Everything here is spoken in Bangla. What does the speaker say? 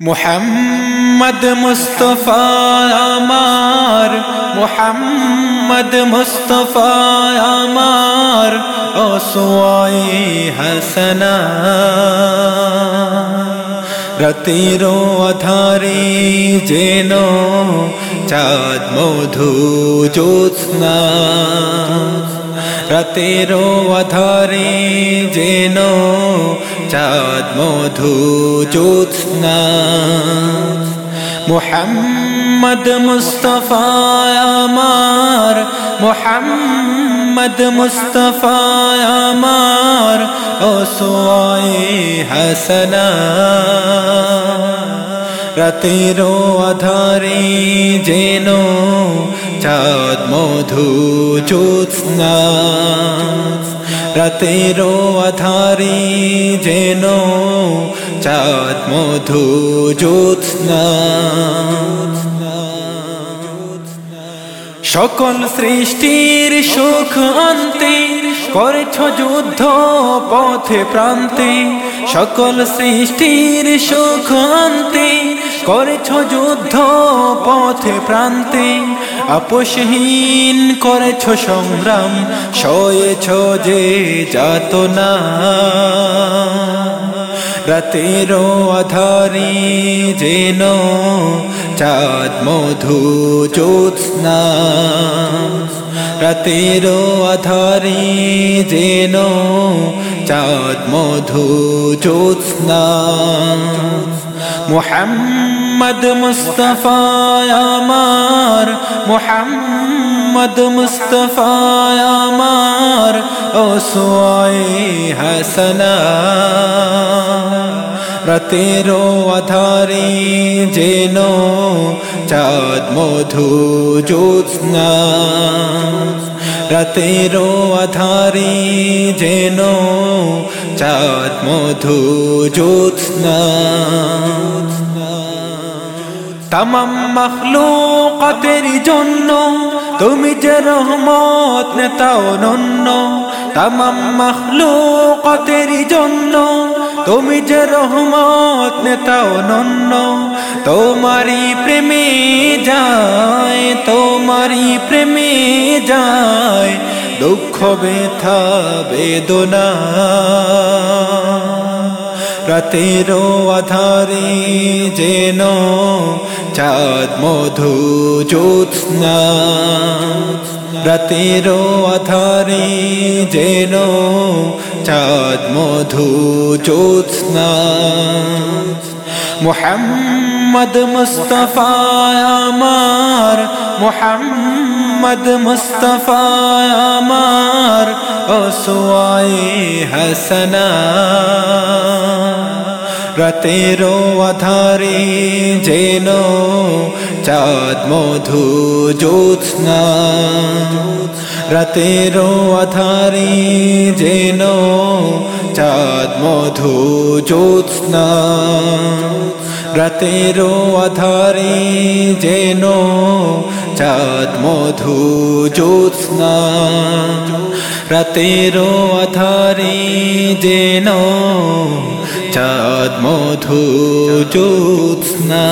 মোহাম্মদ মুস্তফা আমার মোহাম্মদ মুস্তফা আমার ওসওয়াই হাসনা রতির আধারে যেন চাঁদ মধু জ্যোৎস্না রাতের আধারে যেন চাঁদ, মধু জ্যোৎস্না মোহাম্মদ মুস্তফা আমার, মোহাম্মদ মুস্তফা আমার ওসওয়াই হাসনা। রাতের আধারে যেন চাঁদ, মধু জ্যোৎস্না রাতের আধারে যেন চাঁদ মধু জ্যোৎস্না, সকল সৃষ্টির সুখ আনতে করেছ যুদ্ধ পথে প্রান্তে, সকল সৃষ্টির সুখ আনতে করেছ যুদ্ধ পথে প্রান্তে আপোষহীন করেছ সংগ্রাম, সয়েছ যে যাতনা। রাতের আধারে যেন চাঁদ মধু জ্যোৎস্না। রাতের আধারে যেন চাঁদ মধু জ্যোৎস্না। মোহাম্মদ মুস্তফা আমার মোহাম্মদ মুস্তফা আমার ওসওয়াই হাসনা। রাতের আধারে যেন চাঁদ মধু জ্যোৎস্না। রাতের আধারে যেন চাঁদ মধু জ্যোৎস্না। তামাম মখলুকতের জন্য, তুমি যে রহমত নেতা অনন্য, তামাম মখলুকতের জন্য, তুমি যে রহমত নেতা অনন্য তোমারি প্রেমে যায় তোমারি প্রেমে যায়, দুঃখ, ব্যথা, বেদনা। রাতের আধারে যেন চাঁদ মধু জ্যোৎস্না। রাতের আধারে যেন চাঁদ মধু জ্যোৎস্না। মোহাম্মদ মুস্তফা আমার, মোহাম্মদ মুস্তফা আমার, ওসওয়াই হাসনা। রাতের আধারে যেন চাঁদ মধু জ্যোৎস্না। রাতের আধারে যেন চাঁদ মধু জ্যোৎস্না। রাতের আধারে যেন চাঁদ মধু জ্যোৎস্না। রাতের আধারে যেন চাঁদ মধু জ্যোৎস্না